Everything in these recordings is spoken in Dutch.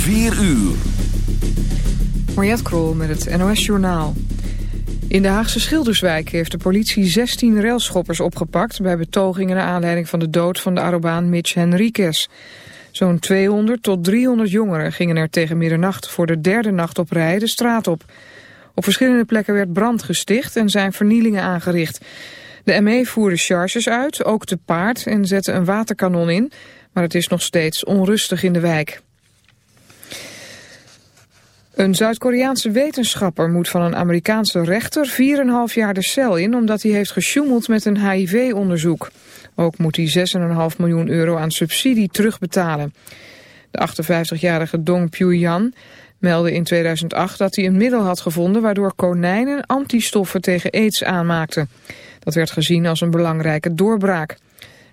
4 uur. Mariette Krol met het NOS Journaal. In de Haagse Schilderswijk heeft de politie 16 railschoppers opgepakt... bij betogingen naar aanleiding van de dood van de Arobaan Mitch Henriquez. Zo'n 200 tot 300 jongeren gingen er tegen middernacht... voor de derde nacht op rij de straat op. Op verschillende plekken werd brand gesticht en zijn vernielingen aangericht. De ME voerde charges uit, ook te paard, en zette een waterkanon in... maar het is nog steeds onrustig in de wijk. Een Zuid-Koreaanse wetenschapper moet van een Amerikaanse rechter 4,5 jaar de cel in omdat hij heeft gesjoemeld met een HIV-onderzoek. Ook moet hij 6,5 miljoen euro aan subsidie terugbetalen. De 58-jarige Dong Pyu-yan meldde in 2008 dat hij een middel had gevonden waardoor konijnen antistoffen tegen aids aanmaakten. Dat werd gezien als een belangrijke doorbraak.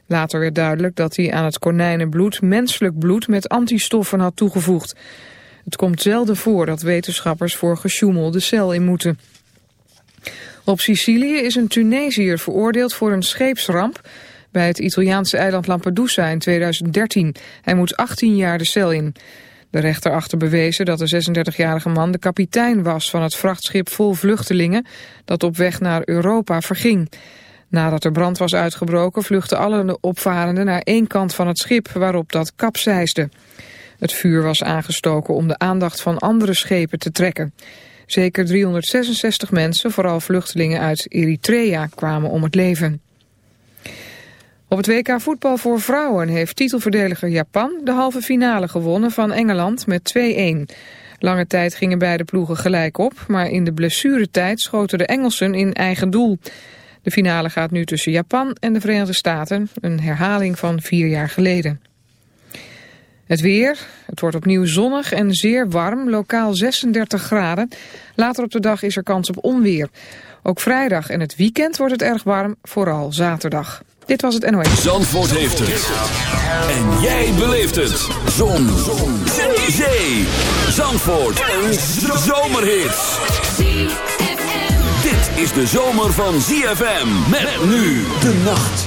Later werd duidelijk dat hij aan het konijnenbloed menselijk bloed met antistoffen had toegevoegd. Het komt zelden voor dat wetenschappers voor gesjoemel de cel in moeten. Op Sicilië is een Tunesiër veroordeeld voor een scheepsramp bij het Italiaanse eiland Lampedusa in 2013. Hij moet 18 jaar de cel in. De rechter achter bewezen dat de 36-jarige man de kapitein was van het vrachtschip vol vluchtelingen dat op weg naar Europa verging. Nadat er brand was uitgebroken vluchtten alle opvarenden naar één kant van het schip waarop dat kapseisde. Het vuur was aangestoken om de aandacht van andere schepen te trekken. Zeker 366 mensen, vooral vluchtelingen uit Eritrea, kwamen om het leven. Op het WK voetbal voor vrouwen heeft titelverdediger Japan de halve finale gewonnen van Engeland met 2-1. Lange tijd gingen beide ploegen gelijk op, maar in de blessuretijd schoten de Engelsen in eigen doel. De finale gaat nu tussen Japan en de Verenigde Staten, een herhaling van vier jaar geleden. Het weer, het wordt opnieuw zonnig en zeer warm, lokaal 36 graden. Later op de dag is er kans op onweer. Ook vrijdag en het weekend wordt het erg warm, vooral zaterdag. Dit was het NOS. Zandvoort heeft het. En jij beleeft het. Zon. Zon. Zee. Zandvoort. Een zomerhit. Dit is de zomer van ZFM. Met nu de nacht.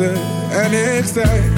en ik zei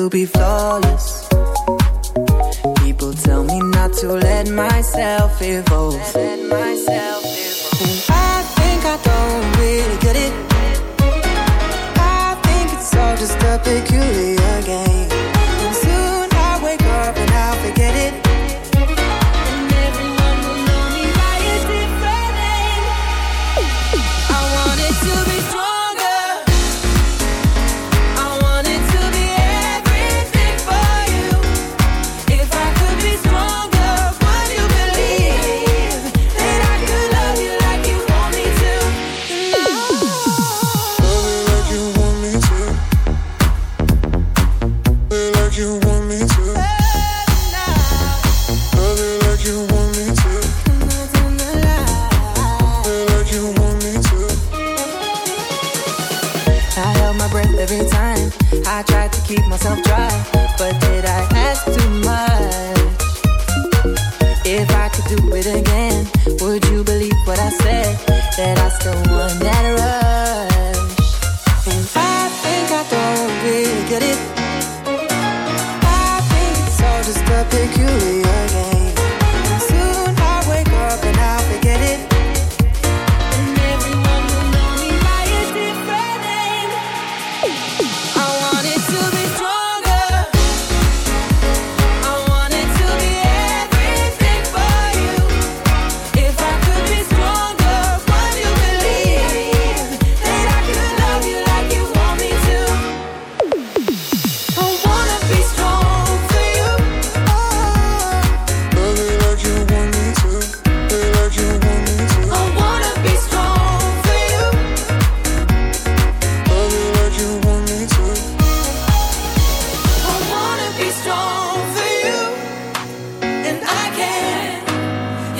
you'll be fine.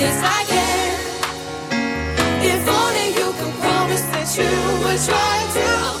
Yes, I can. If only you could promise that you would try to.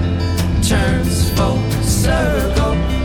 turns full circle.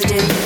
do.